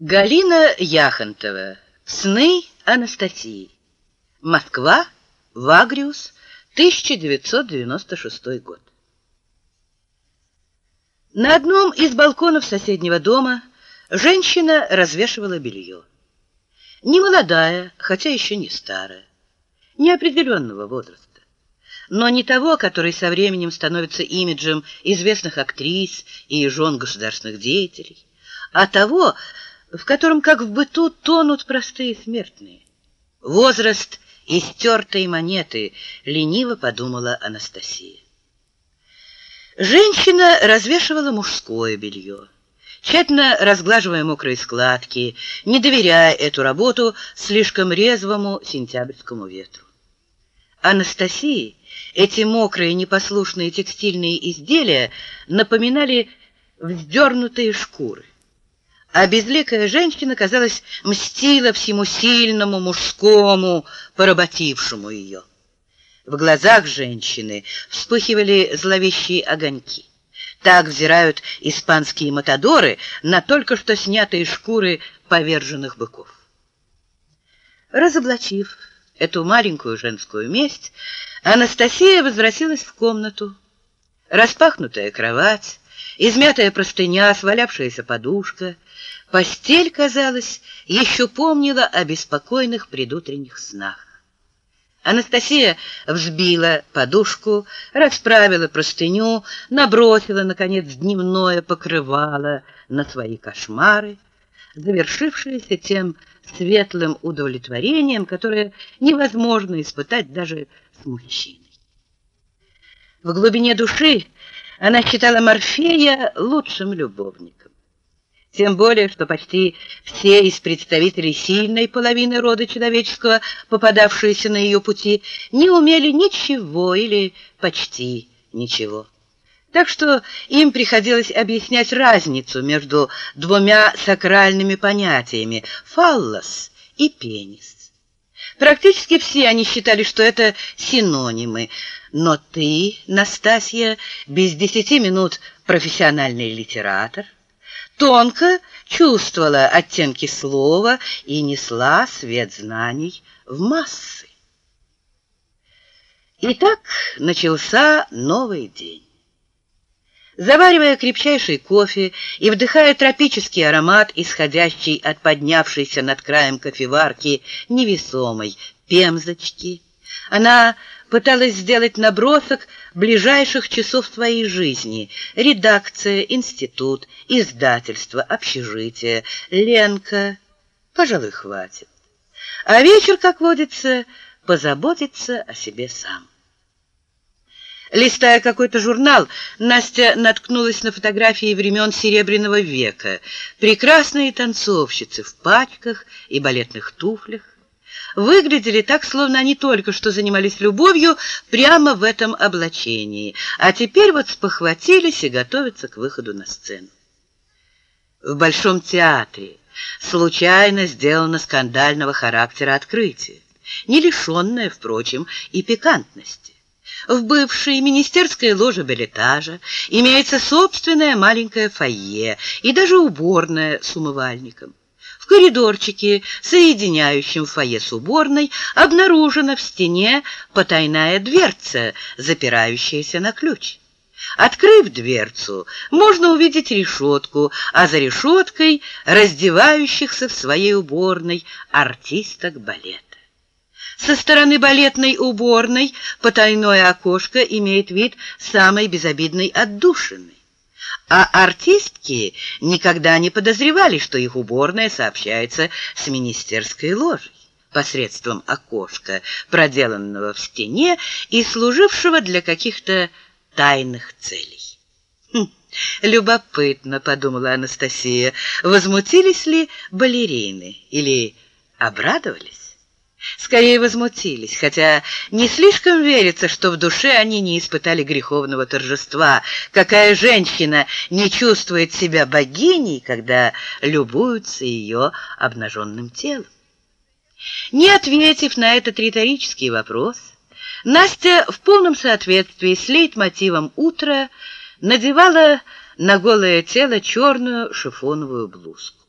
Галина Яхонтова. Сны Анастасии. Москва. Вагриус. 1996 год. На одном из балконов соседнего дома женщина развешивала белье. Не молодая, хотя еще не старая, неопределенного возраста, но не того, который со временем становится имиджем известных актрис и жен государственных деятелей, а того, в котором, как в быту, тонут простые смертные. Возраст истертой монеты, лениво подумала Анастасия. Женщина развешивала мужское белье, тщательно разглаживая мокрые складки, не доверяя эту работу слишком резвому сентябрьскому ветру. Анастасии эти мокрые непослушные текстильные изделия напоминали вздернутые шкуры а безликая женщина, казалось, мстила всему сильному мужскому, поработившему ее. В глазах женщины вспыхивали зловещие огоньки. Так взирают испанские матадоры на только что снятые шкуры поверженных быков. Разоблачив эту маленькую женскую месть, Анастасия возвратилась в комнату. Распахнутая кровать, измятая простыня, свалявшаяся подушка — Постель, казалось, еще помнила о беспокойных предутренних снах. Анастасия взбила подушку, расправила простыню, набросила, наконец, дневное покрывало на свои кошмары, завершившиеся тем светлым удовлетворением, которое невозможно испытать даже с мужчиной. В глубине души она считала Морфея лучшим любовником. Тем более, что почти все из представителей сильной половины рода человеческого, попадавшиеся на ее пути, не умели ничего или почти ничего. Так что им приходилось объяснять разницу между двумя сакральными понятиями – фаллос и пенис. Практически все они считали, что это синонимы. Но ты, Настасья, без десяти минут профессиональный литератор – тонко чувствовала оттенки слова и несла свет знаний в массы. И так начался новый день. Заваривая крепчайший кофе и вдыхая тропический аромат, исходящий от поднявшейся над краем кофеварки невесомой пемзочки, она пыталась сделать набросок ближайших часов своей жизни. Редакция, институт, издательство, общежитие, Ленка. Пожалуй, хватит. А вечер, как водится, позаботиться о себе сам. Листая какой-то журнал, Настя наткнулась на фотографии времен Серебряного века. Прекрасные танцовщицы в пачках и балетных туфлях выглядели так, словно они только что занимались любовью прямо в этом облачении, а теперь вот спохватились и готовятся к выходу на сцену. В Большом театре случайно сделано скандального характера открытие, не лишенное, впрочем, и пикантности. В бывшей министерской ложе билетажа имеется собственное маленькое фойе и даже уборная с умывальником коридорчике, соединяющем фойе с уборной, обнаружена в стене потайная дверца, запирающаяся на ключ. Открыв дверцу, можно увидеть решетку, а за решеткой раздевающихся в своей уборной артисток балета. Со стороны балетной уборной потайное окошко имеет вид самой безобидной отдушины а артистки никогда не подозревали, что их уборная сообщается с министерской ложей посредством окошка, проделанного в стене и служившего для каких-то тайных целей. Хм, любопытно, подумала Анастасия, возмутились ли балерины или обрадовались? Скорее возмутились, хотя не слишком верится, что в душе они не испытали греховного торжества. Какая женщина не чувствует себя богиней, когда любуются ее обнаженным телом? Не ответив на этот риторический вопрос, Настя в полном соответствии с лейтмотивом утра надевала на голое тело черную шифоновую блузку.